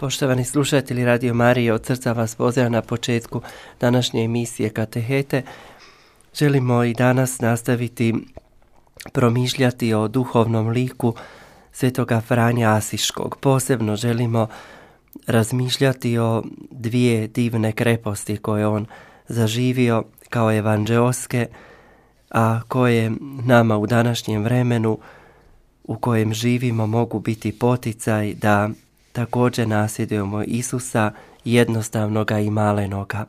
Poštovani slušatelji Radio Marije, od srca vas pozivam na početku današnje emisije Katehete. Želimo i danas nastaviti promišljati o duhovnom liku svetoga Franja Asiškog. Posebno želimo razmišljati o dvije divne kreposti koje on zaživio kao evanđeoske, a koje nama u današnjem vremenu u kojem živimo mogu biti poticaj da također nasljedujemo Isusa jednostavnoga i malenoga.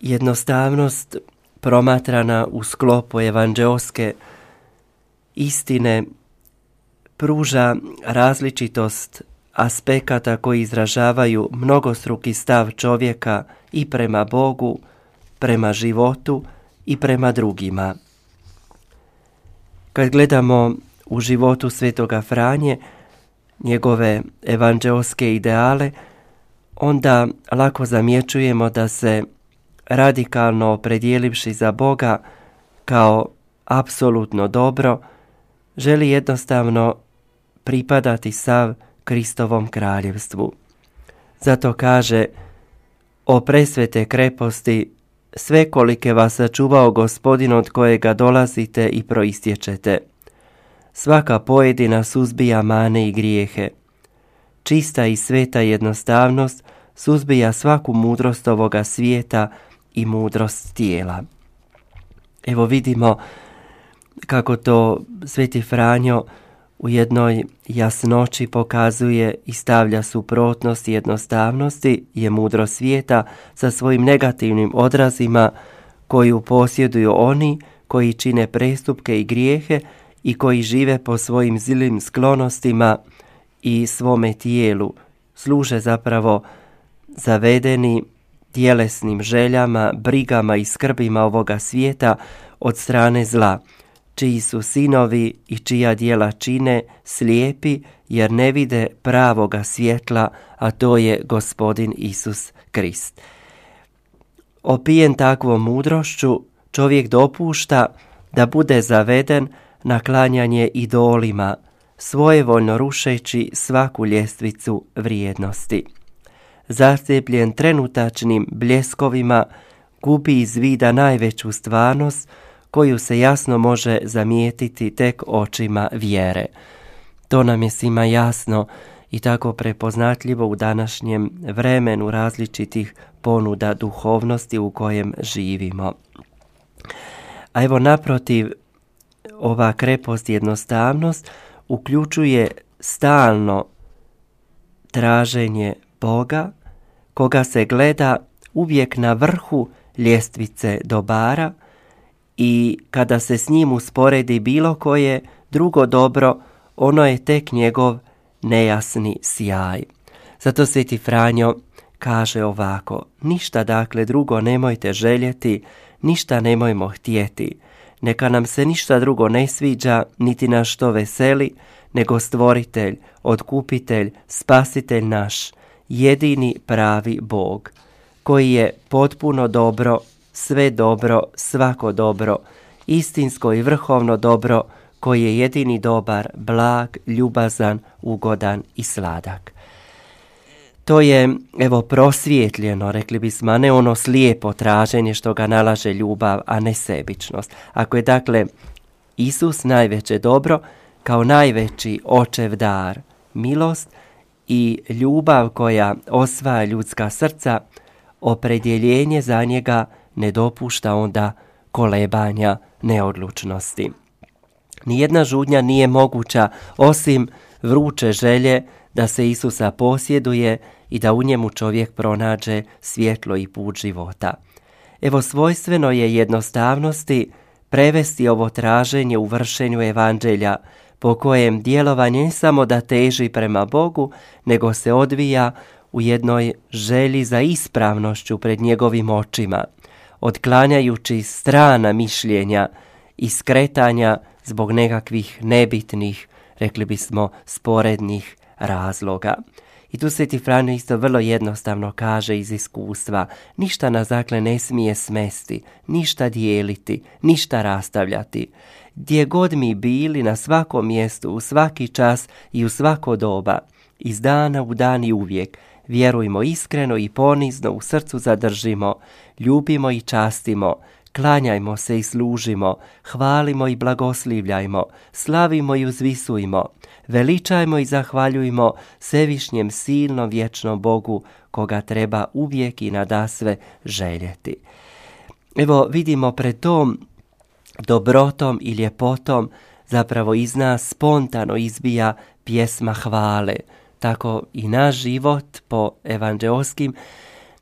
Jednostavnost promatrana u sklopu evanđeoske istine pruža različitost aspekata koji izražavaju mnogostruki stav čovjeka i prema Bogu, prema životu i prema drugima. Kad gledamo u životu svetoga Franje, njegove evanđeoske ideale, onda lako zamjećujemo da se radikalno opredijelivši za Boga kao apsolutno dobro, želi jednostavno pripadati sav Kristovom kraljevstvu. Zato kaže, o presvete kreposti, sve kolike vas sačuvao gospodin od kojega dolazite i proistječete. Svaka pojedina suzbija mane i grijehe. Čista i sveta jednostavnost suzbija svaku mudrost ovoga svijeta i mudrost tijela. Evo vidimo kako to Sveti Franjo u jednoj jasnoći pokazuje i stavlja suprotnost jednostavnosti je mudro svijeta sa svojim negativnim odrazima koju posjeduju oni koji čine prestupke i grijehe i koji žive po svojim zilim sklonostima i svome tijelu, služe zapravo zavedeni tjelesnim željama, brigama i skrbima ovoga svijeta od strane zla, čiji su sinovi i čija dijela čine slijepi jer ne vide pravoga svjetla, a to je gospodin Isus Krist. Opijen takvom mudrošću, čovjek dopušta da bude zaveden na klanjanje idolima, svojevoljno rušeći svaku ljestvicu vrijednosti. Zastepljen trenutačnim bljeskovima, gubi iz vida najveću stvarnost koju se jasno može zamijetiti tek očima vjere. To nam je svima jasno i tako prepoznatljivo u današnjem vremenu različitih ponuda duhovnosti u kojem živimo. A evo naprotiv, ova krepost jednostavnost uključuje stalno traženje Boga, koga se gleda uvijek na vrhu ljestvice dobara i kada se s njim usporedi bilo koje drugo dobro, ono je tek njegov nejasni sjaj. Zato Sveti Franjo kaže ovako, ništa dakle drugo nemojte željeti, ništa nemojmo htjeti, neka nam se ništa drugo ne sviđa, niti nas što veseli, nego stvoritelj, otkupitelj, spasitelj naš, jedini pravi Bog, koji je potpuno dobro, sve dobro, svako dobro, istinsko i vrhovno dobro, koji je jedini dobar, blag, ljubazan, ugodan i sladak. To je, evo, prosvjetljeno, rekli bismo, a ne ono slijepo traženje što ga nalaže ljubav, a ne sebičnost. Ako je, dakle, Isus najveće dobro, kao najveći očev dar, milost i ljubav koja osvaja ljudska srca, opredjeljenje za njega ne dopušta onda kolebanja neodlučnosti. Nijedna žudnja nije moguća osim vruće želje da se Isusa posjeduje i da u njemu čovjek pronađe svjetlo i put života. Evo svojstveno je jednostavnosti prevesti ovo traženje u vršenju evanđelja, po kojem djelovanje ne samo da teži prema Bogu, nego se odvija u jednoj želji za ispravnošću pred njegovim očima, otklanjajući strana mišljenja i skretanja zbog nekakvih nebitnih, rekli bismo, sporednih razloga. I tu Sveti Franjo isto vrlo jednostavno kaže iz iskustva, ništa nas dakle ne smije smesti, ništa dijeliti, ništa rastavljati. Gdje god mi bili, na svakom mjestu, u svaki čas i u svako doba, iz dana u dan i uvijek, vjerujmo iskreno i ponizno u srcu zadržimo, ljubimo i častimo, klanjajmo se i služimo, hvalimo i blagoslivljajmo, slavimo i uzvisujmo, veličajmo i zahvaljujmo Svevišnjem silnom vječnom Bogu, koga treba uvijek i nadasve željeti. Evo vidimo pred tom dobrotom i ljepotom zapravo iz nas spontano izbija pjesma hvale. Tako i naš život po evanđeoskim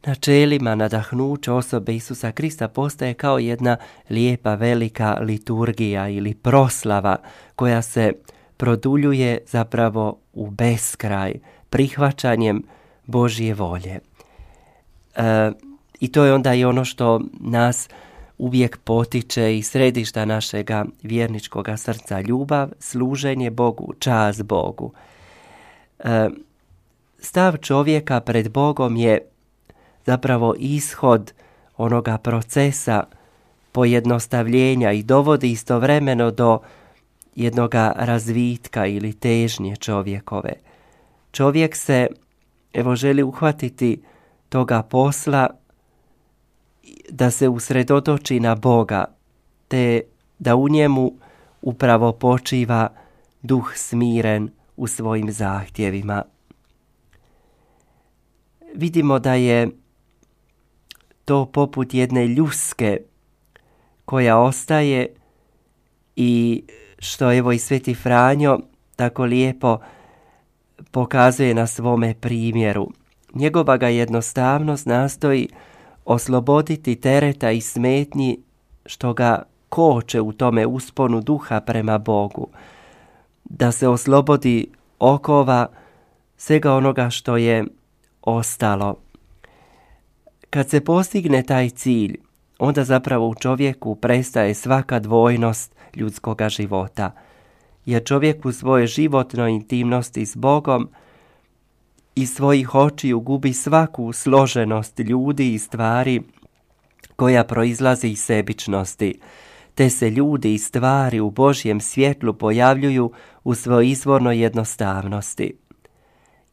načelima nadahnuće osobe Isusa Krista postaje kao jedna lijepa velika liturgija ili proslava koja se produljuje zapravo u beskraj prihvaćanjem Božje volje. E, I to je onda i ono što nas uvijek potiče i središta našega vjerničkoga srca ljubav, služenje Bogu, čas Bogu. E, stav čovjeka pred Bogom je zapravo ishod onoga procesa pojednostavljenja i dovodi istovremeno do jednoga razvitka ili težnje čovjekove. Čovjek se evo želi uhvatiti toga posla da se usredotoči na Boga, te da u njemu upravo počiva duh smiren u svojim zahtjevima. Vidimo da je to poput jedne ljuske koja ostaje i što evo i Sveti Franjo tako lijepo pokazuje na svome primjeru. Njegova ga jednostavnost nastoji osloboditi tereta i smetnji što ga koče u tome usponu duha prema Bogu, da se oslobodi okova svega onoga što je ostalo. Kad se postigne taj cilj, onda zapravo u čovjeku prestaje svaka dvojnost ljudskoga života, jer čovjek u svojoj životnoj intimnosti s Bogom iz svojih očiju gubi svaku složenost ljudi i stvari koja proizlazi iz sebičnosti, te se ljudi i stvari u Božjem svjetlu pojavljuju u svojoj izvornoj jednostavnosti.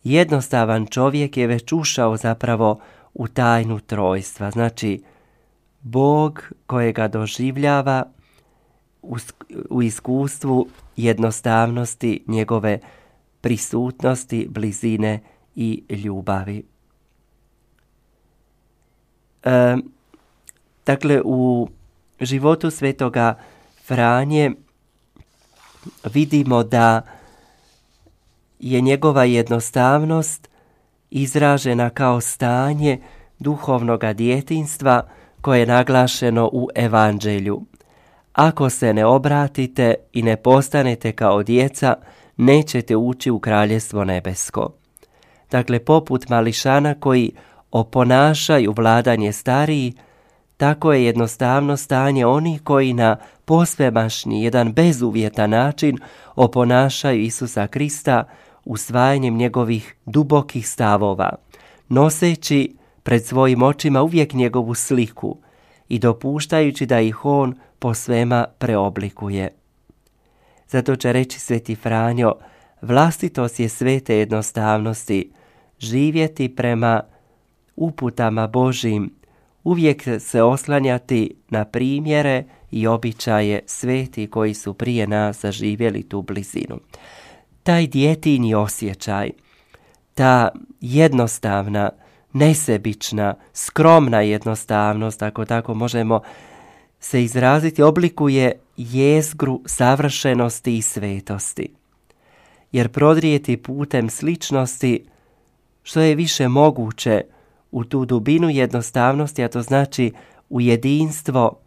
Jednostavan čovjek je već ušao zapravo u tajnu trojstva, znači Bog kojega doživljava u iskustvu jednostavnosti njegove prisutnosti, blizine i ljubavi. E, dakle, u životu svetoga Franje vidimo da je njegova jednostavnost izražena kao stanje duhovnoga djetinstva koje je naglašeno u evanđelju. Ako se ne obratite i ne postanete kao djeca, nećete ući u kraljestvo nebesko. Dakle, poput mališana koji oponašaju vladanje stariji, tako je jednostavno stanje onih koji na posvemašni, jedan bezuvjetan način oponašaju Isusa Krista usvajanjem njegovih dubokih stavova, noseći pred svojim očima uvijek njegovu sliku i dopuštajući da ih on po svema preoblikuje. Zato će reći sveti Franjo, vlastitost je svete jednostavnosti, živjeti prema uputama Božim, uvijek se oslanjati na primjere i običaje sveti koji su prije nas zaživjeli tu blizinu. Taj djetinji osjećaj, ta jednostavna, nesebična, skromna jednostavnost, ako tako možemo se izraziti, oblikuje jezgru savršenosti i svetosti. Jer prodrijeti putem sličnosti što je više moguće u tu dubinu jednostavnosti, a to znači u jedinstvo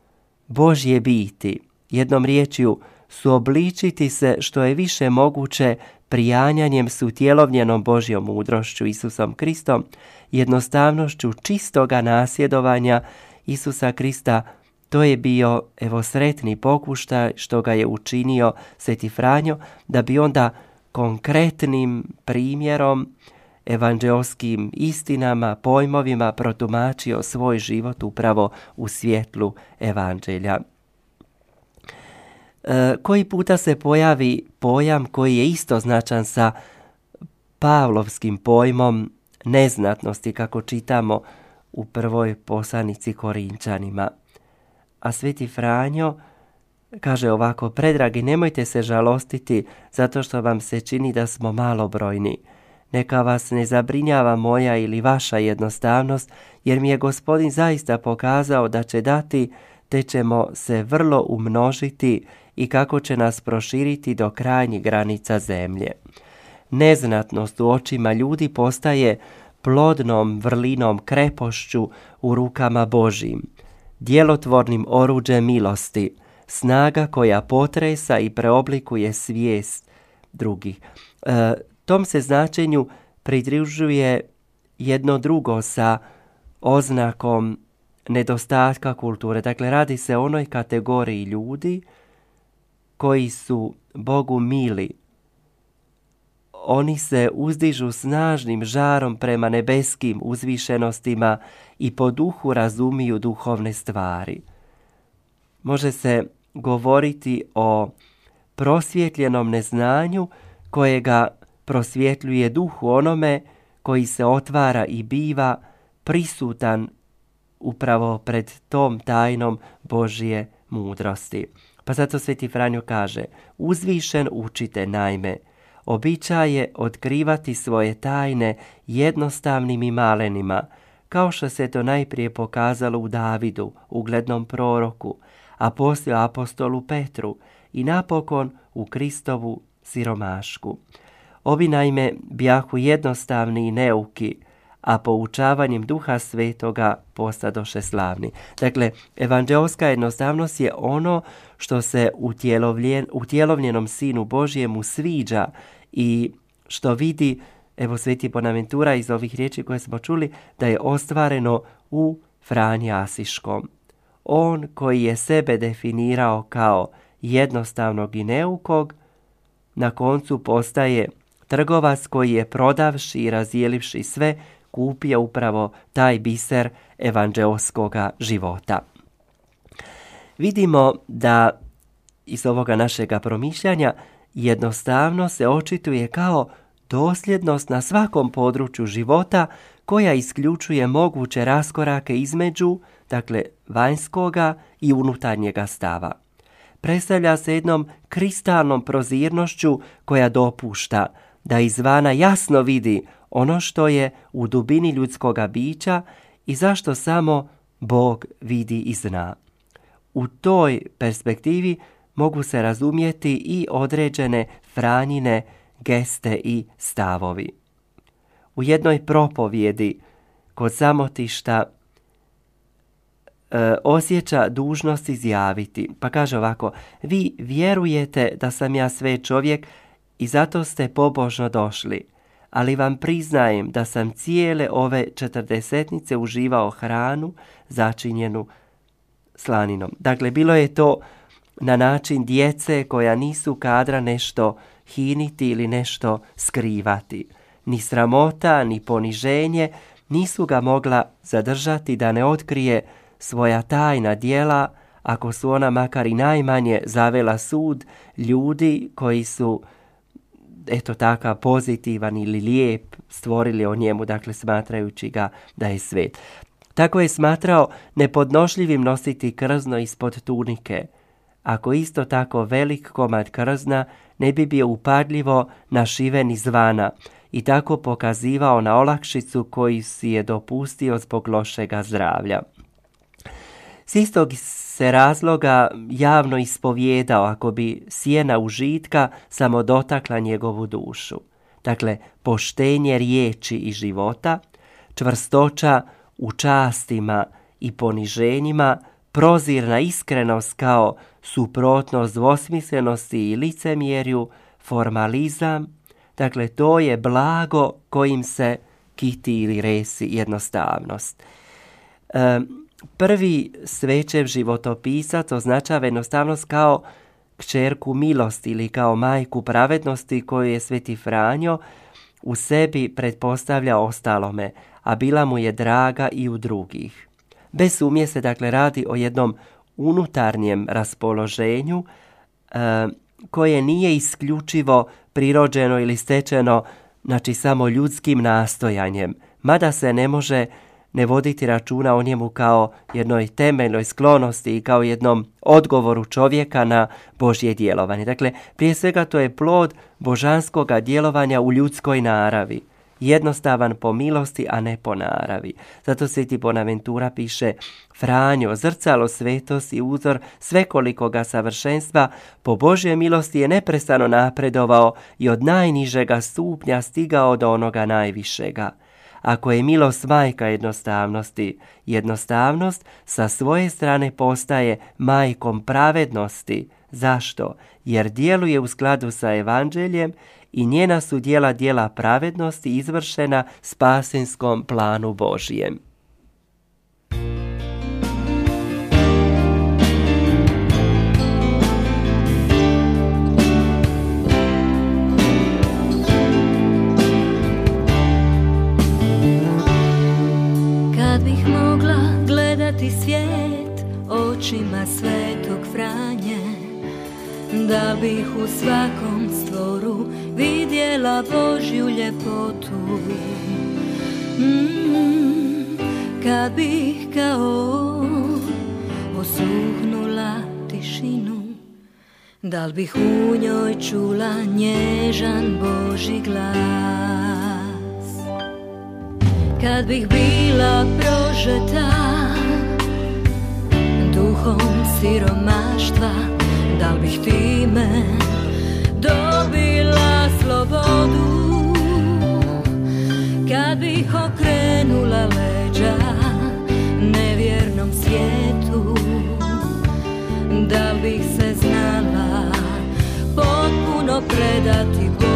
Božje biti, jednom riječju suobličiti se što je više moguće prijanjanjem su tjelovnjenom Božjom mudrošću Isusom Kristom, jednostavnošću čistoga nasjedovanja Isusa Krista, to je bio evo sretni pokuštaj što ga je učinio Sveti Franjo, da bi onda konkretnim primjerom evanđeoskim istinama, pojmovima protumačio svoj život upravo u svjetlu evanđelja. E, koji puta se pojavi pojam koji je isto značan sa Pavlovskim pojmom neznatnosti kako čitamo u prvoj poslanici Korinčanima. A Sveti Franjo kaže ovako, predragi, nemojte se žalostiti zato što vam se čini da smo malobrojni. Neka vas ne zabrinjava moja ili vaša jednostavnost, jer mi je gospodin zaista pokazao da će dati, te ćemo se vrlo umnožiti i kako će nas proširiti do krajnjih granica zemlje. Neznatnost u očima ljudi postaje plodnom vrlinom krepošću u rukama Božim, djelotvornim oruđem milosti, snaga koja potresa i preoblikuje svijest drugih. E, tom se značenju pridružuje jedno drugo sa oznakom nedostatka kulture. Dakle, radi se o onoj kategoriji ljudi koji su Bogu mili. Oni se uzdižu snažnim žarom prema nebeskim uzvišenostima i po duhu razumiju duhovne stvari. Može se govoriti o prosvjetljenom neznanju kojega prosvjetljuje duh onome koji se otvara i biva prisutan upravo pred tom tajnom Božje mudrosti. Pa zato Sveti Franjo kaže, uzvišen učite naime, običaje otkrivati svoje tajne jednostavnim i malenima, kao što se to najprije pokazalo u Davidu, uglednom proroku, a poslije apostolu Petru i napokon u Kristovu siromašku. Ovi naime bijahu jednostavni i neuki, a poučavanjem duha svetoga postadoše slavni. Dakle, evanđelska jednostavnost je ono što se u tjelovljenom sinu Božjemu sviđa i što vidi, evo sveti Bonaventura iz ovih riječi koje smo čuli, da je ostvareno u Franji Asiškom. On koji je sebe definirao kao jednostavnog i neukog, na koncu postaje trgovac koji je prodavši i razdijelivši sve, kupio upravo taj biser evanđeoskoga života. Vidimo da iz ovoga našega promišljanja jednostavno se očituje kao dosljednost na svakom području života koja isključuje moguće raskorake između, dakle, vanjskoga i unutarnjega stava. Predstavlja se jednom kristalnom prozirnošću koja dopušta da izvana jasno vidi ono što je u dubini ljudskoga bića i zašto samo Bog vidi i zna. U toj perspektivi mogu se razumjeti i određene franjine, geste i stavovi. U jednoj propovjedi kod samotišta e, osjeća dužnost izjaviti. Pa kaže ovako, vi vjerujete da sam ja sve čovjek i zato ste pobožno došli ali vam priznajem da sam cijele ove četrdesetnice uživao hranu začinjenu slaninom. Dakle, bilo je to na način djece koja nisu kadra nešto hiniti ili nešto skrivati. Ni sramota, ni poniženje nisu ga mogla zadržati da ne otkrije svoja tajna dijela, ako su ona makar i najmanje zavela sud ljudi koji su eto takav pozitivan ili lijep stvorili o njemu, dakle smatrajući ga da je svet. Tako je smatrao nepodnošljivim nositi krzno ispod tunike. Ako isto tako velik komad krzna ne bi bio upadljivo našiven izvana i tako pokazivao na olakšicu koji si je dopustio zbog lošega zdravlja. S istog se razloga javno ispovjedao ako bi sjena užitka samo dotakla njegovu dušu. Dakle, poštenje riječi i života, čvrstoća u častima i poniženjima, prozirna iskrenost kao suprotnost dvosmislenosti i licemjerju, formalizam, dakle to je blago kojim se kiti ili resi jednostavnost. Prvi svećev životopisac označava jednostavnost kao kćerku milosti ili kao majku pravednosti koju je Sveti Franjo u sebi pretpostavlja ostalome, a bila mu je draga i u drugih. Bez sumnje se dakle radi o jednom unutarnjem raspoloženju e, koje nije isključivo prirođeno ili stečeno znači samo ljudskim nastojanjem, mada se ne može ne voditi računa o njemu kao jednoj temeljnoj sklonosti i kao jednom odgovoru čovjeka na Božje djelovanje. Dakle, prije svega to je plod božanskog djelovanja u ljudskoj naravi. Jednostavan po milosti, a ne po naravi. Zato Sveti Bonaventura piše Franjo, zrcalo svetosti i uzor svekolikoga savršenstva, po Božje milosti je neprestano napredovao i od najnižega stupnja stigao do onoga najvišega. Ako je milost majka jednostavnosti, jednostavnost sa svoje strane postaje majkom pravednosti. Zašto? Jer djeluje u skladu sa evanđeljem i njena su dijela dijela pravednosti izvršena spasinskom planu Božijem. Svijet očima svetog Franje Da bih u svakom stvoru vidjela Božju ljepotu. Mm, Kad bih kao osluhnula tišinu Da li bih u njoj čula nježan Boži glas Kad bih bila prožeta duhom siromaštva Da li bih time dobila slobodu? Kad bih okrenula leđa nevjernom svijetu Da bih se znala potpuno predati Bogu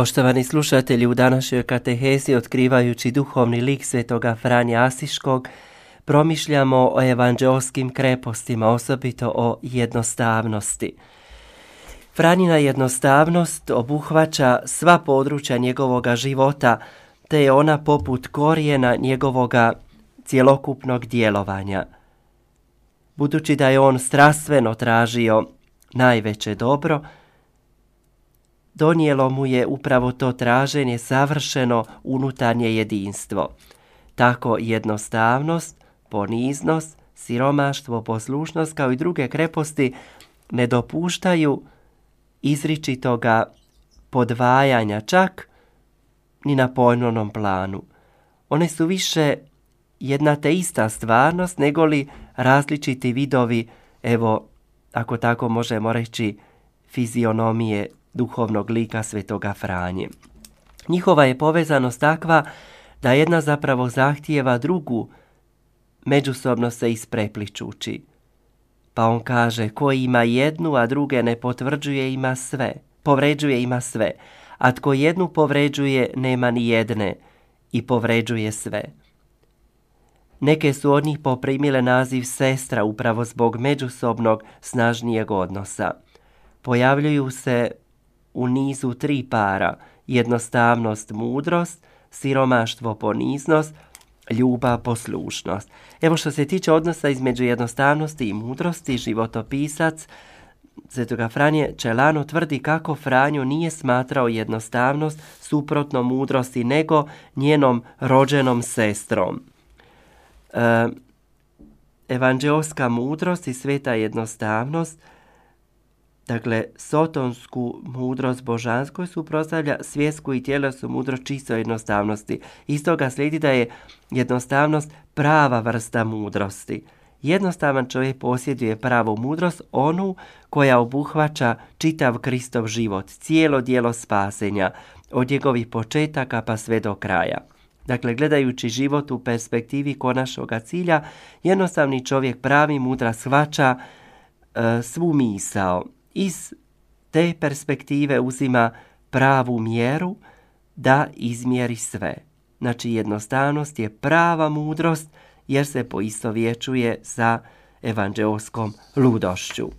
Poštovani slušatelji, u današnjoj katehezi otkrivajući duhovni lik svetoga Franja Asiškog, promišljamo o evanđeoskim krepostima, osobito o jednostavnosti. Franjina jednostavnost obuhvaća sva područja njegovoga života, te je ona poput korijena njegovoga cjelokupnog djelovanja. Budući da je on strastveno tražio najveće dobro, donijelo mu je upravo to traženje savršeno unutarnje jedinstvo. Tako jednostavnost, poniznost, siromaštvo, poslušnost kao i druge kreposti ne dopuštaju izričitoga podvajanja čak ni na pojmovnom planu. One su više jedna te ista stvarnost nego li različiti vidovi, evo, ako tako možemo reći, fizionomije duhovnog lika svetoga Franje. Njihova je povezanost takva da jedna zapravo zahtijeva drugu, međusobno se isprepličući. Pa on kaže, ko ima jednu, a druge ne potvrđuje, ima sve. Povređuje, ima sve. A tko jednu povređuje, nema ni jedne i povređuje sve. Neke su od njih poprimile naziv sestra upravo zbog međusobnog snažnijeg odnosa. Pojavljuju se u nizu tri para, jednostavnost, mudrost, siromaštvo, poniznost, ljubav, poslušnost. Evo što se tiče odnosa između jednostavnosti i mudrosti, životopisac Svetoga Franje Čelano tvrdi kako Franjo nije smatrao jednostavnost suprotno mudrosti, nego njenom rođenom sestrom. E, evanđeoska mudrost i sveta jednostavnost Dakle, sotonsku mudrost božanskoj suprotstavlja svjesku i tjelesnu mudrost čisto jednostavnosti. Iz toga slijedi da je jednostavnost prava vrsta mudrosti. Jednostavan čovjek posjeduje pravu mudrost, onu koja obuhvaća čitav Kristov život, cijelo dijelo spasenja, od njegovih početaka pa sve do kraja. Dakle, gledajući život u perspektivi konačnoga cilja, jednostavni čovjek pravi mudra shvaća e, svu misao, iz te perspektive uzima pravu mjeru da izmjeri sve. Znači jednostavnost je prava mudrost jer se poistovjećuje sa evanđeoskom ludošću.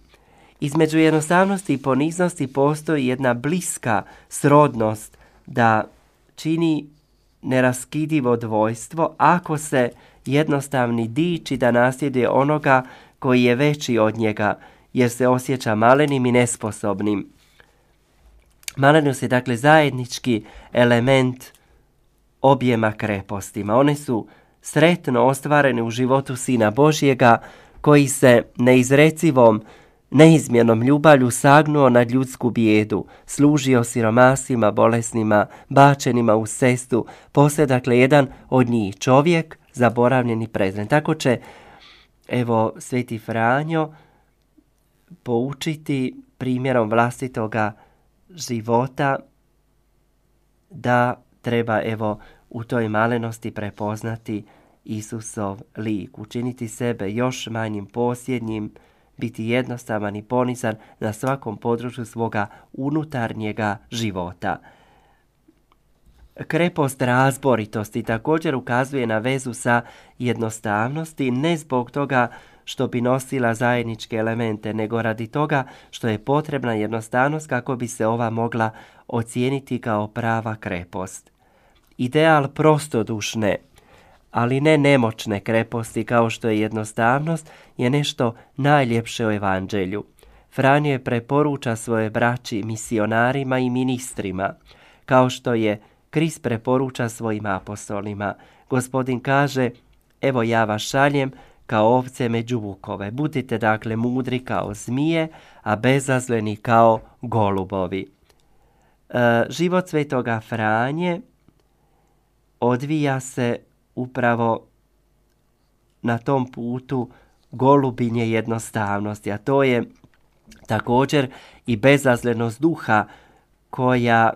Između jednostavnosti i poniznosti postoji jedna bliska srodnost da čini neraskidivo dvojstvo ako se jednostavni diči da nasljeduje onoga koji je veći od njega jer se osjeća malenim i nesposobnim. Malenost je dakle zajednički element objema krepostima. One su sretno ostvarene u životu Sina Božjega koji se neizrecivom, neizmjernom ljubavlju sagnuo nad ljudsku bijedu, služio siromasima, bolesnima, bačenima u cestu, poslije dakle jedan od njih čovjek, zaboravljeni prezren. Tako će, evo, Sveti Franjo poučiti primjerom vlastitoga života da treba evo u toj malenosti prepoznati Isusov lik, učiniti sebe još manjim posljednjim, biti jednostavan i ponizan na svakom području svoga unutarnjega života. Krepost razboritosti također ukazuje na vezu sa jednostavnosti, ne zbog toga što bi nosila zajedničke elemente, nego radi toga što je potrebna jednostavnost kako bi se ova mogla ocijeniti kao prava krepost. Ideal prostodušne, ali ne nemoćne kreposti kao što je jednostavnost, je nešto najljepše u evanđelju. Franjo je preporuča svoje braći misionarima i ministrima, kao što je Kris preporuča svojim apostolima. Gospodin kaže, evo ja vas šaljem kao ovce među vukove. Budite dakle mudri kao zmije, a bezazleni kao golubovi. E, život svetoga Franje odvija se upravo na tom putu golubinje jednostavnosti, a to je također i bezazlenost duha koja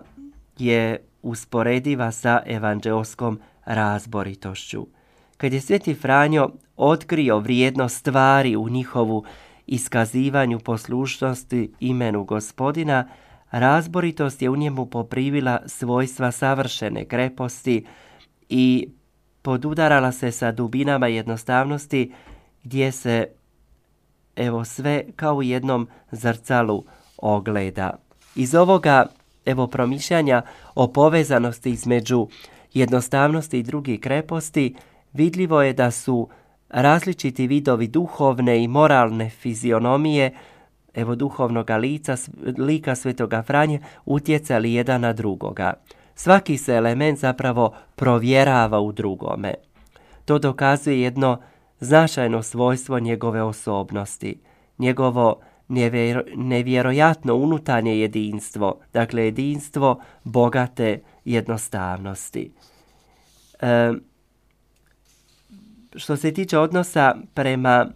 je usporediva sa evanđelskom razboritošću. Kad je Sveti Franjo otkrio vrijednost stvari u njihovu iskazivanju poslušnosti imenu gospodina, Razboritost je u njemu poprivila svojstva savršene kreposti i podudarala se sa dubinama jednostavnosti gdje se evo sve kao u jednom zrcalu ogleda. Iz ovoga evo promišljanja o povezanosti između jednostavnosti i drugih kreposti vidljivo je da su različiti vidovi duhovne i moralne fizionomije evo duhovnog lica, lika svetoga Franje utjecali jedan na drugoga. Svaki se element zapravo provjerava u drugome. To dokazuje jedno značajno svojstvo njegove osobnosti, njegovo nevjerojatno unutarnje jedinstvo, dakle jedinstvo bogate jednostavnosti. E, što se tiče odnosa prema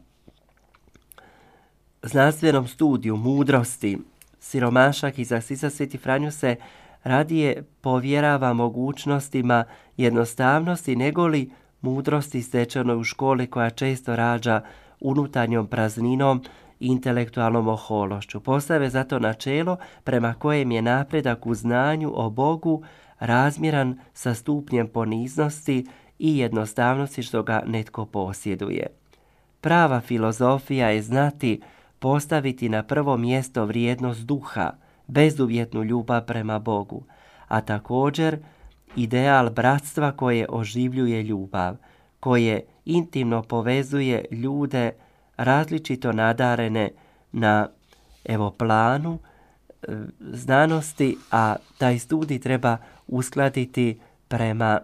znanstvenom studiju mudrosti, siromašak i za Sisa Sveti Franju se radije povjerava mogućnostima jednostavnosti negoli mudrosti stečenoj u školi koja često rađa unutarnjom prazninom i intelektualnom ohološću. Postave zato načelo prema kojem je napredak u znanju o Bogu razmjeran sa stupnjem poniznosti i jednostavnosti što ga netko posjeduje. Prava filozofija je znati postaviti na prvo mjesto vrijednost duha, bezuvjetnu ljubav prema Bogu, a također ideal bratstva koje oživljuje ljubav, koje intimno povezuje ljude različito nadarene na evo planu e, znanosti, a taj studij treba uskladiti prema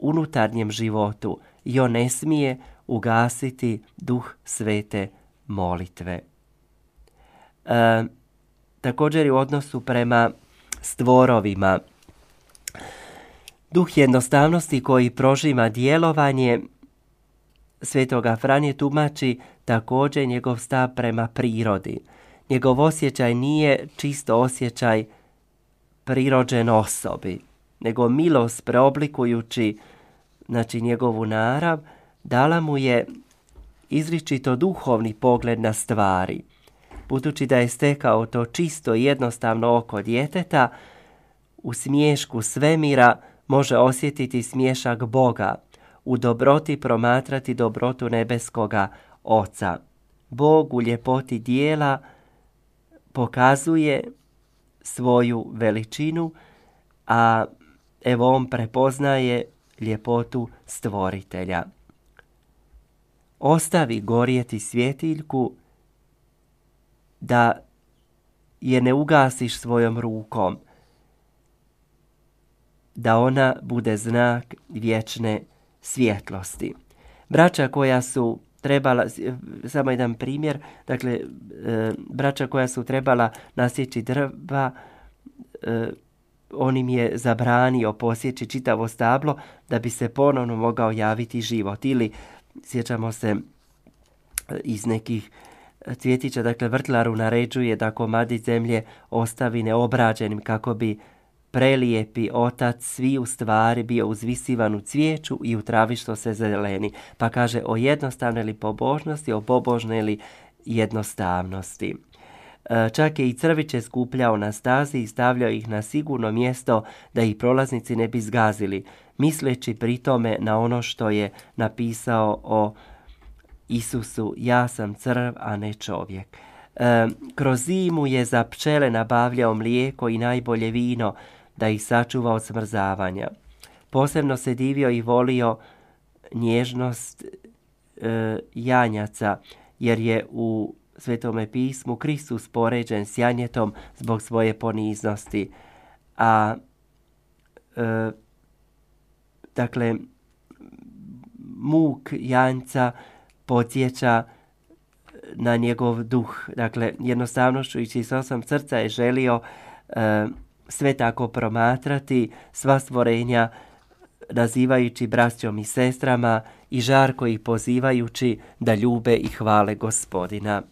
unutarnjem životu i on ne smije ugasiti duh svete molitve. E, također i u odnosu prema stvorovima. Duh jednostavnosti koji prožima djelovanje Svetoga Franje tumači također njegov stav prema prirodi. Njegov osjećaj nije čisto osjećaj prirođen osobi, nego milost preoblikujući znači njegovu narav, dala mu je izričito duhovni pogled na stvari. Budući da je stekao to čisto i jednostavno oko djeteta, u smješku svemira može osjetiti smješak Boga, u dobroti promatrati dobrotu nebeskoga Oca. Bog u ljepoti dijela pokazuje svoju veličinu, a evo on prepoznaje ljepotu stvoritelja. Ostavi gorjeti svjetiljku da je ne ugasiš svojom rukom, da ona bude znak vječne svjetlosti. Braća koja su trebala, samo jedan primjer, dakle, e, braća koja su trebala nasjeći drva, e, on im je zabranio posjeći čitavo stablo da bi se ponovno mogao javiti život. Ili, sjećamo se iz nekih cvjetića, dakle vrtlaru naređuje da komadi zemlje ostavi neobrađenim kako bi prelijepi otac svi u stvari bio uzvisivan u cvijeću i u travi što se zeleni. Pa kaže o jednostavnoj li pobožnosti, o pobožnoj li jednostavnosti. E, čak je i crviće skupljao na stazi i stavljao ih na sigurno mjesto da ih prolaznici ne bi zgazili, misleći pri tome na ono što je napisao o Isusu, ja sam crv, a ne čovjek. E, kroz zimu je za pčele nabavljao mlijeko i najbolje vino, da ih sačuva od smrzavanja. Posebno se divio i volio nježnost e, janjaca, jer je u Svetome pismu Kristus poređen s janjetom zbog svoje poniznosti. A e, dakle, muk janjca podsjeća na njegov duh. Dakle, jednostavnošću i čistosom srca je želio e, sve tako promatrati, sva stvorenja nazivajući braćom i sestrama i žarko ih pozivajući da ljube i hvale gospodina.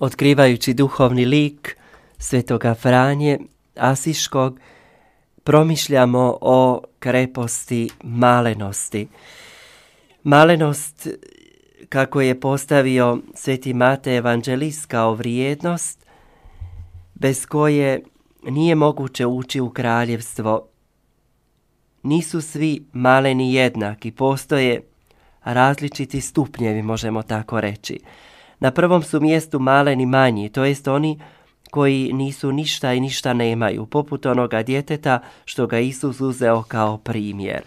Otkrivajući duhovni lik svetoga Franje Asiškog, promišljamo o kreposti malenosti. Malenost, kako je postavio sveti Mate Evanđelist kao vrijednost, bez koje nije moguće ući u kraljevstvo. Nisu svi maleni jednaki, postoje različiti stupnjevi, možemo tako reći. Na prvom su mjestu maleni manji, to jest oni koji nisu ništa i ništa nemaju, poput onoga djeteta što ga Isus uzeo kao primjer.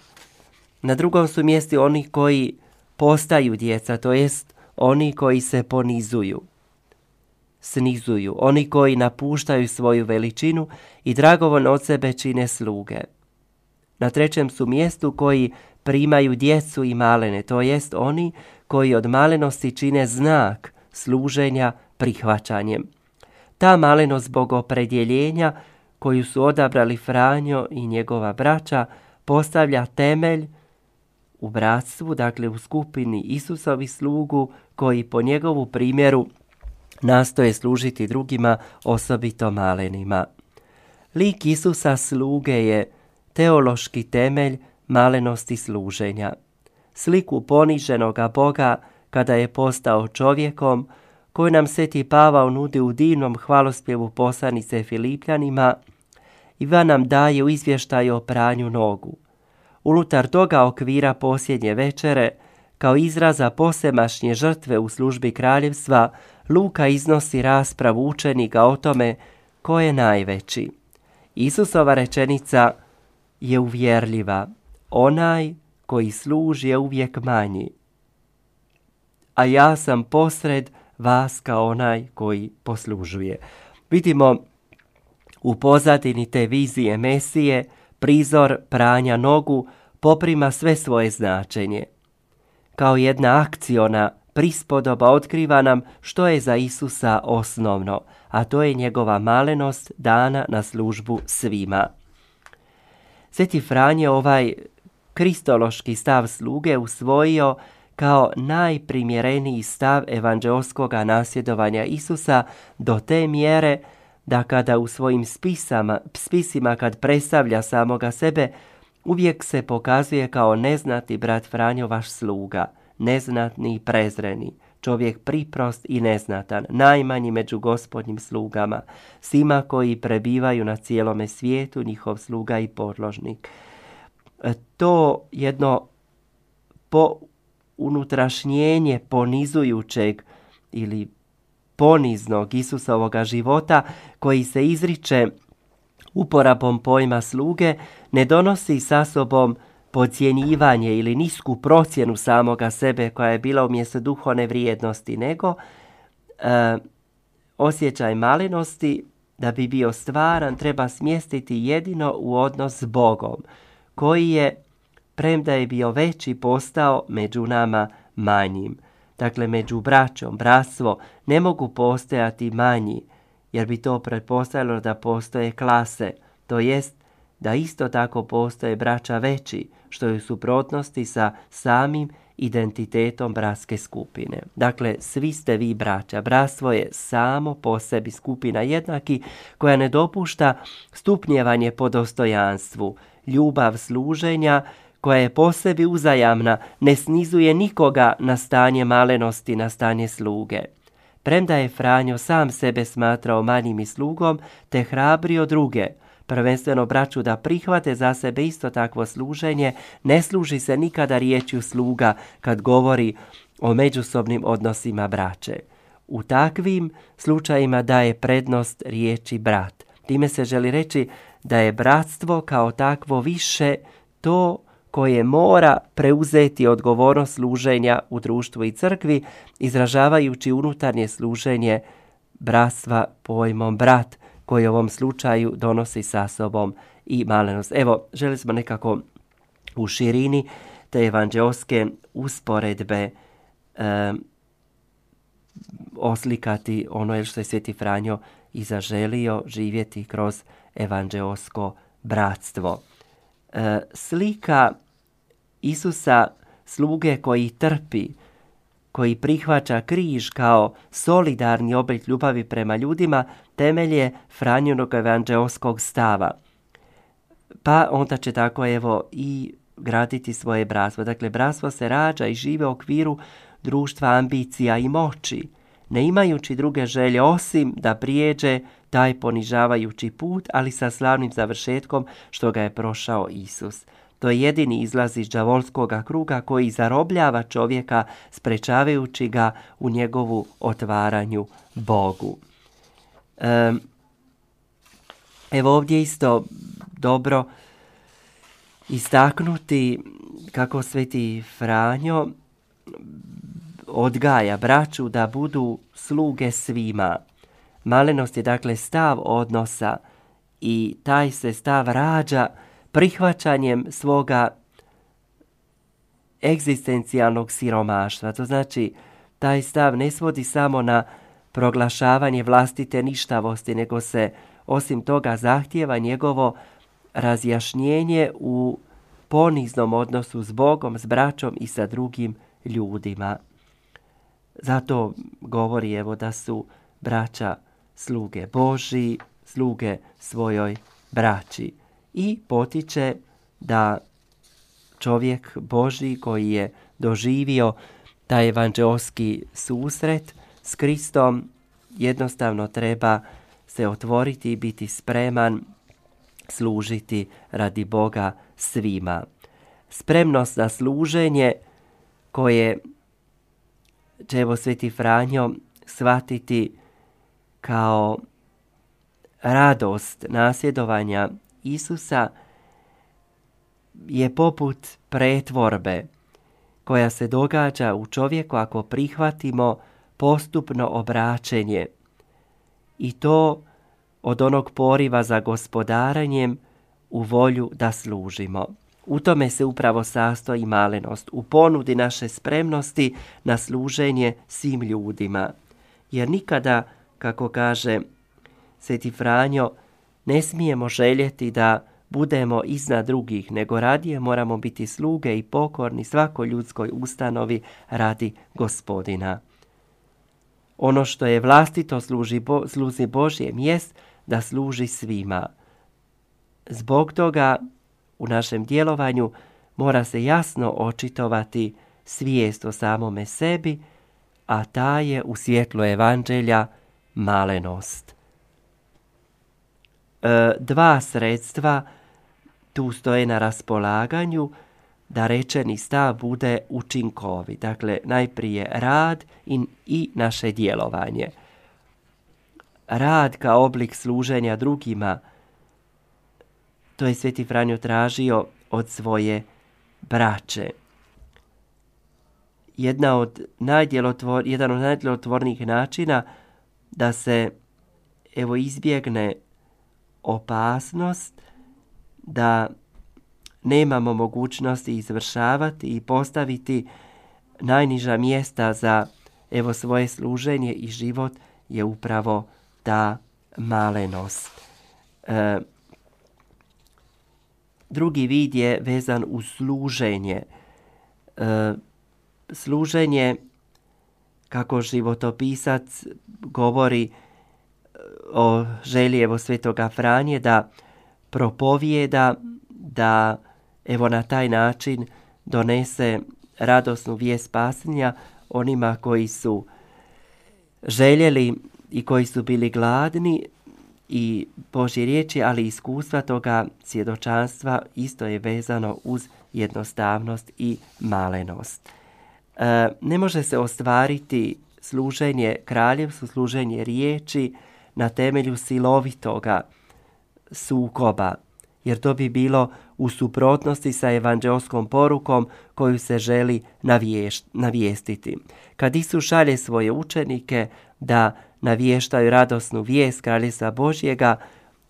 Na drugom su mjestu oni koji postaju djeca, to jest oni koji se ponizuju, snizuju, oni koji napuštaju svoju veličinu i dragovoljno od sebe čine sluge. Na trećem su mjestu koji primaju djecu i malene, to jest oni koji od malenosti čine znak služenja prihvaćanjem. Ta malenost zbog opredjeljenja koju su odabrali Franjo i njegova braća postavlja temelj u bratstvu, dakle u skupini Isusovi slugu koji po njegovu primjeru nastoje služiti drugima, osobito malenima. Lik Isusa sluge je teološki temelj malenosti služenja. Sliku poniženoga Boga kada je postao čovjekom, koji nam Sveti Pavao nudi u divnom hvalospjevu poslanice Filipljanima, Ivan nam daje u izvještaju o pranju nogu. Unutar toga okvira posljednje večere, kao izraza posemašnje žrtve u službi kraljevstva, Luka iznosi raspravu učenika o tome ko je najveći. Isusova rečenica je uvjerljiva. Onaj koji služi je uvijek manji a ja sam posred vas kao onaj koji poslužuje. Vidimo u pozadini te vizije Mesije prizor pranja nogu poprima sve svoje značenje. Kao jedna akciona prispodoba otkriva nam što je za Isusa osnovno, a to je njegova malenost dana na službu svima. Sveti Franje ovaj kristološki stav sluge usvojio kao najprimjereniji stav evanđelskog nasjedovanja Isusa do te mjere da kada u svojim spisama, spisima kad predstavlja samoga sebe, uvijek se pokazuje kao neznati brat Franjo vaš sluga, neznatni i prezreni, čovjek priprost i neznatan, najmanji među gospodnjim slugama, svima koji prebivaju na cijelome svijetu, njihov sluga i podložnik. E, to jedno po unutrašnjenje ponizujućeg ili poniznog Isusovoga života koji se izriče uporabom pojma sluge ne donosi sa sobom podcjenjivanje ili nisku procjenu samoga sebe koja je bila umjesto duhovne vrijednosti, nego e, osjećaj malenosti da bi bio stvaran treba smjestiti jedino u odnos s Bogom, koji je premda je bio veći postao među nama manjim. Dakle, među braćom, bratstvo ne mogu postojati manji, jer bi to pretpostavilo da postoje klase to jest da isto tako postoje braća veći, što je u suprotnosti sa samim identitetom bratske skupine. Dakle, svi ste vi braća. Bratstvo je samo po sebi skupina jednaki koja ne dopušta stupnjevanje po dostojanstvu, ljubav služenja koja je po sebi uzajamna, ne snizuje nikoga na stanje malenosti, na stanje sluge. Premda je Franjo sam sebe smatrao manjim i slugom, te hrabrio druge, prvenstveno braću da prihvate za sebe isto takvo služenje, ne služi se nikada riječju sluga kad govori o međusobnim odnosima braće. U takvim slučajima daje prednost riječi brat. Time se želi reći da je bratstvo kao takvo više to koje mora preuzeti odgovornost služenja u društvu i crkvi, izražavajući unutarnje služenje bratstva pojmom brat, koji u ovom slučaju donosi sa sobom i malenost. Evo, želi smo nekako u širini te evanđeoske usporedbe e, oslikati ono što je Sveti Franjo i zaželio živjeti kroz evanđeosko bratstvo. E, slika Isusa sluge koji trpi, koji prihvaća križ kao solidarni oblik ljubavi prema ljudima, temelje Franjunog evanđeoskog stava. Pa onda će tako evo i graditi svoje bratstvo. Dakle, bratstvo se rađa i žive u okviru društva ambicija i moći, ne imajući druge želje osim da prijeđe taj ponižavajući put, ali sa slavnim završetkom što ga je prošao Isus. To je jedini izlaz iz đavolskog kruga koji zarobljava čovjeka sprečavajući ga u njegovu otvaranju Bogu. evo ovdje isto dobro istaknuti kako sveti Franjo odgaja braću da budu sluge svima. Malenost je dakle stav odnosa i taj se stav rađa prihvaćanjem svoga egzistencijalnog siromaštva. To znači, taj stav ne svodi samo na proglašavanje vlastite ništavosti, nego se osim toga zahtjeva njegovo razjašnjenje u poniznom odnosu s Bogom, s braćom i sa drugim ljudima. Zato govori evo da su braća sluge Boži, sluge svojoj braći i potiče da čovjek Boži koji je doživio taj evanđeoski susret s Kristom jednostavno treba se otvoriti i biti spreman služiti radi Boga svima. Spremnost na služenje koje će evo Sveti Franjo shvatiti kao radost nasljedovanja Isusa je poput pretvorbe koja se događa u čovjeku ako prihvatimo postupno obraćenje i to od onog poriva za gospodaranjem u volju da služimo. U tome se upravo sastoji malenost, u ponudi naše spremnosti na služenje svim ljudima. Jer nikada, kako kaže Sveti Franjo, ne smijemo željeti da budemo iznad drugih, nego radije moramo biti sluge i pokorni svakoj ljudskoj ustanovi radi gospodina. Ono što je vlastito služi bo, sluzi Božjem jest da služi svima. Zbog toga u našem djelovanju mora se jasno očitovati svijest o samome sebi, a ta je u svjetlu evanđelja malenost. E, dva sredstva tu stoje na raspolaganju da rečeni stav bude učinkovi. Dakle, najprije rad i, i naše djelovanje. Rad kao oblik služenja drugima, to je Sveti Franjo tražio od svoje braće. Jedna od najdjelotvor, jedan od najdjelotvornijih načina da se evo izbjegne opasnost da nemamo mogućnosti izvršavati i postaviti najniža mjesta za evo svoje služenje i život je upravo ta malenost. E, drugi vid je vezan uz služenje. E, služenje, kako životopisac govori o želji evo svetoga Franje, da propovijeda, da evo na taj način donese radosnu vijest spasenja onima koji su željeli i koji su bili gladni i Božje riječi, ali iskustva toga svjedočanstva isto je vezano uz jednostavnost i malenost. E, ne može se ostvariti služenje kraljevstvu, služenje riječi na temelju silovitoga sukoba, jer to bi bilo u suprotnosti sa evanđelskom porukom koju se želi navijestiti. Kad Isus šalje svoje učenike da navještaju radosnu vijest Kraljevstva Božjega,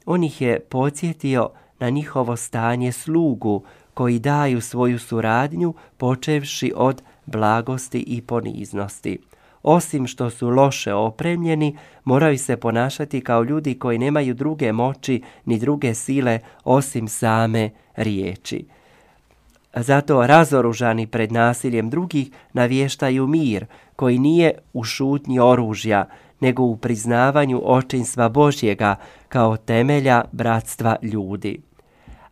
on ih je podsjetio na njihovo stanje slugu koji daju svoju suradnju počevši od blagosti i poniznosti. Osim što su loše opremljeni, moraju se ponašati kao ljudi koji nemaju druge moći ni druge sile osim same riječi. Zato razoružani pred nasiljem drugih navještaju mir, koji nije u šutnji oružja, nego u priznavanju očinstva Božjega kao temelja bratstva ljudi.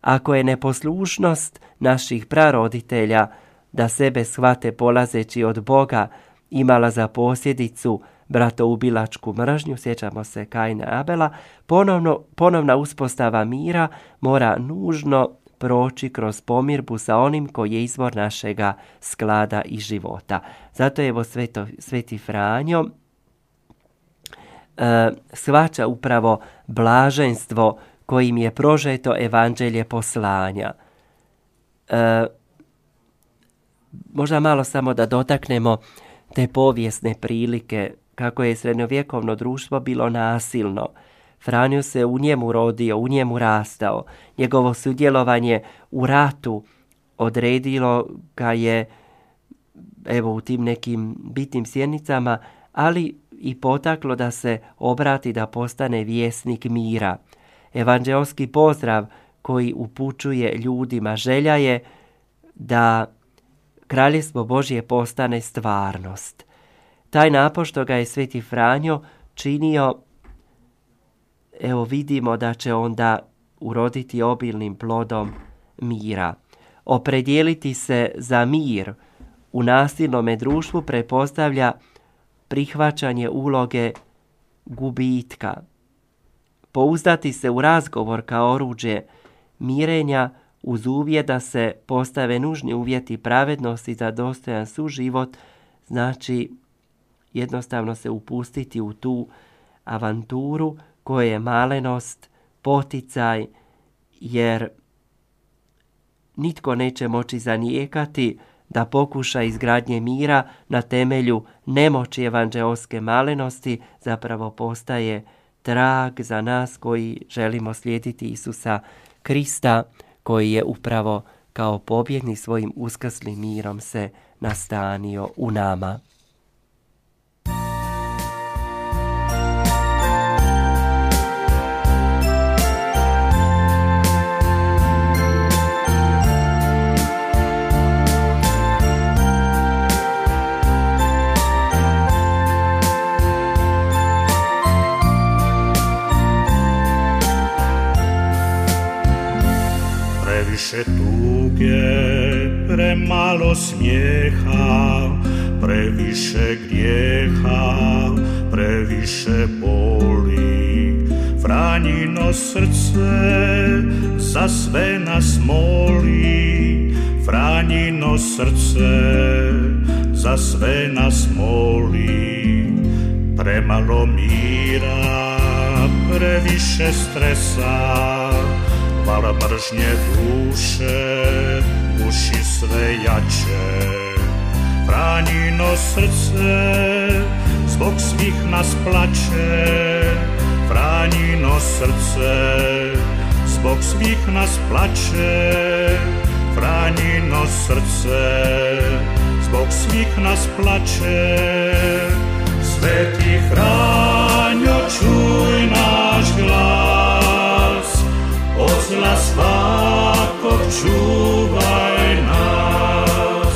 Ako je neposlušnost naših praroditelja da sebe shvate polazeći od Boga imala za posljedicu bratoubilačku mržnju, sjećamo se Kajna Abela, ponovno, ponovna uspostava mira mora nužno proći kroz pomirbu sa onim koji je izvor našega sklada i života. Zato je sveto, Sveti Franjo e, shvaća upravo blaženstvo kojim je prožeto evanđelje poslanja. E, možda malo samo da dotaknemo te povijesne prilike kako je srednjovjekovno društvo bilo nasilno. Franjo se u njemu rodio, u njemu rastao. Njegovo sudjelovanje u ratu odredilo ga je evo u tim nekim bitnim sjednicama, ali i potaklo da se obrati da postane vjesnik mira. Evanđelski pozdrav koji upućuje ljudima želja je da kraljevstvo Božje postane stvarnost. Taj napor što ga je Sveti Franjo činio, evo vidimo da će onda uroditi obilnim plodom mira. Opredijeliti se za mir u nasilnome društvu prepostavlja prihvaćanje uloge gubitka. Pouzdati se u razgovor kao oruđe mirenja uz uvjet da se postave nužni uvjeti pravednosti za dostojan suživot, znači jednostavno se upustiti u tu avanturu koje je malenost, poticaj, jer nitko neće moći zanijekati da pokuša izgradnje mira na temelju nemoći evanđeoske malenosti zapravo postaje trag za nas koji želimo slijediti Isusa Krista koji je upravo kao pobjedni svojim uskrslim mirom se nastanio u nama. Previše tuge, premalo smijeha, previše grijeha, previše boli. Franjino srce za sve nas moli, Franjino srce za sve nas moli. Premalo mira, previše stresa, Vala mržnje duše uši sve jače. Franjino srce zbog svih nas plaće Franjino srce zbog svih nas plaće Franjino srce zbog svih nas plaće Sveti Franjo čuj naš glas Ozla svakog čuvaj nas.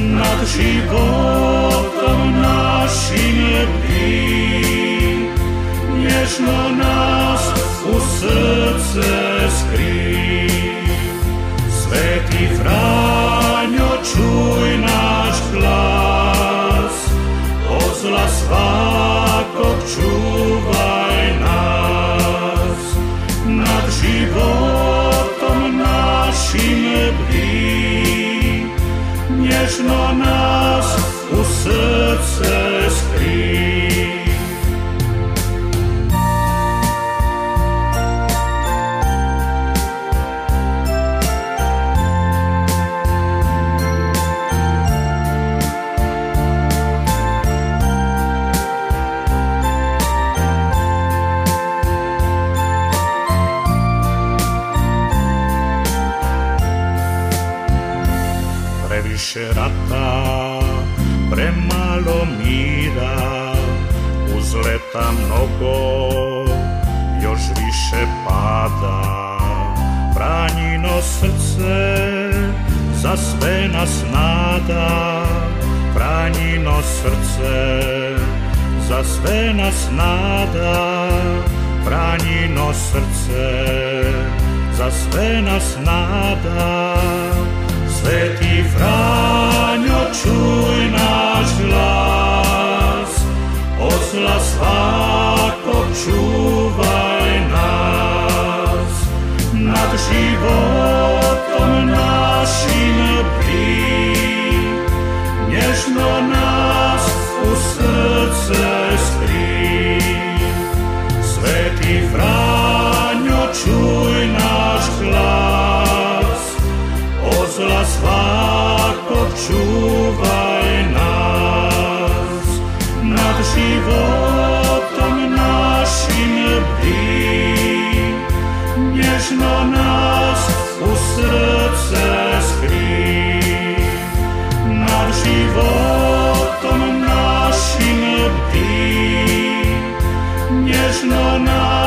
Nad životom našim bdi, nježno nas u srce skri. Sveti Franjo, čuj naš glas, od zla svakog čuvaj животом нашим брій, ніжно нас у серце. Previše rata, premalo mira, uzleta mnogo, još više pada. Franjino srce za sve nas nada, Franjino srce za sve nas nada, Franjino srce za sve nas nada. Svetý Fráňo, čuj náš hlas, posla sváko, čúvaj nás. Nad životom našim prí, nežno nás u srdce skrý. Svetý Fráňo, čuj náš hlas, posla svách, počúvaj nás. Nad životom našim bdí, nežno nás u srdce skrý. Nad životom našim bdí, nežno nás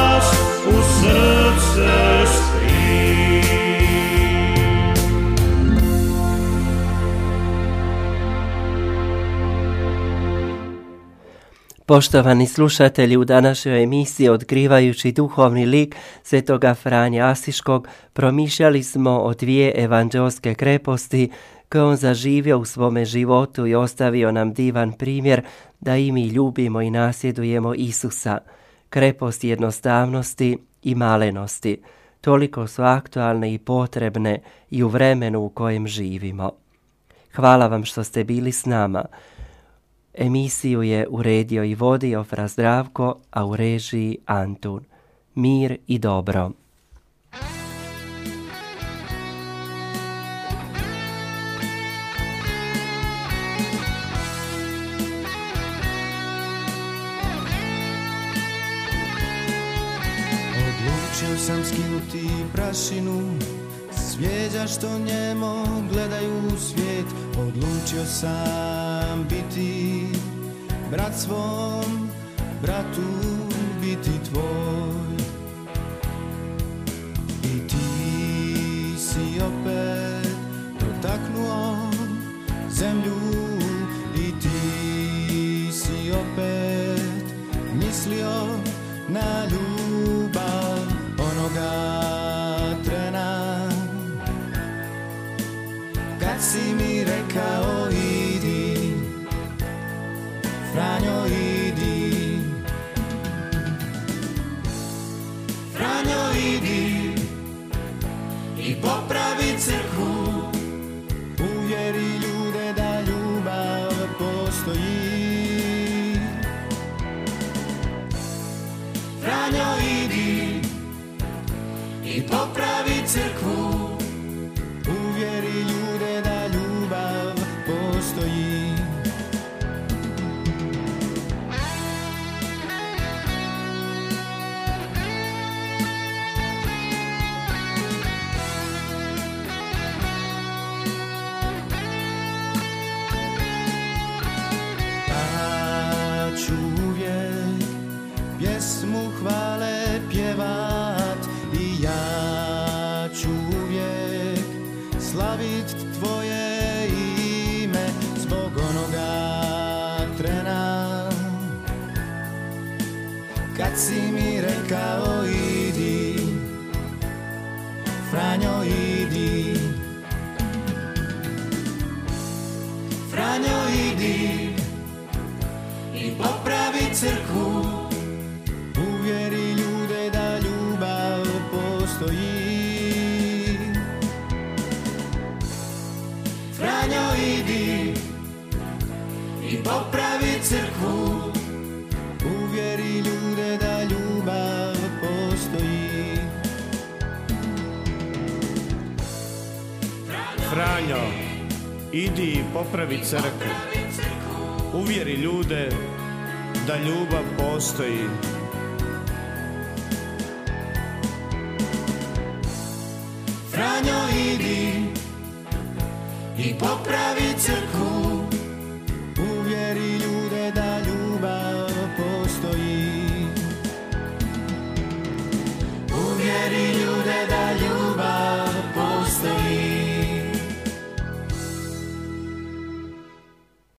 Poštovani slušatelji, u današnjoj emisiji Otkrivajući duhovni lik svetoga Franja Asiškog promišljali smo o dvije evanđelske kreposti koje on zaživio u svome životu i ostavio nam divan primjer da i mi ljubimo i nasjedujemo Isusa. Krepost jednostavnosti i malenosti. Toliko su aktualne i potrebne i u vremenu u kojem živimo. Hvala vam što ste bili s nama. Emisiju je uredio i vodio Fra Zdravko, a u režiji Antun. Mir i dobro. Odlučio sam skinuti prašinu Svijeđa što njemo gledaju u svijet Odlučio sam biti. Brat svom Bratu biti tvoj. I ti si opet dotaknuo zemlju I ti si opet mislio na ljubav onoga Kad si mi rekao idi. Franjo idi. Franjo idi. I popravi crkvu. Uvjeri ljude da ljubav postoji. Franjo idi. I popravi crkvu idi i popravi crkvu. Uvjeri ljude da ljubav postoji. Franjo idi I popravi crkvu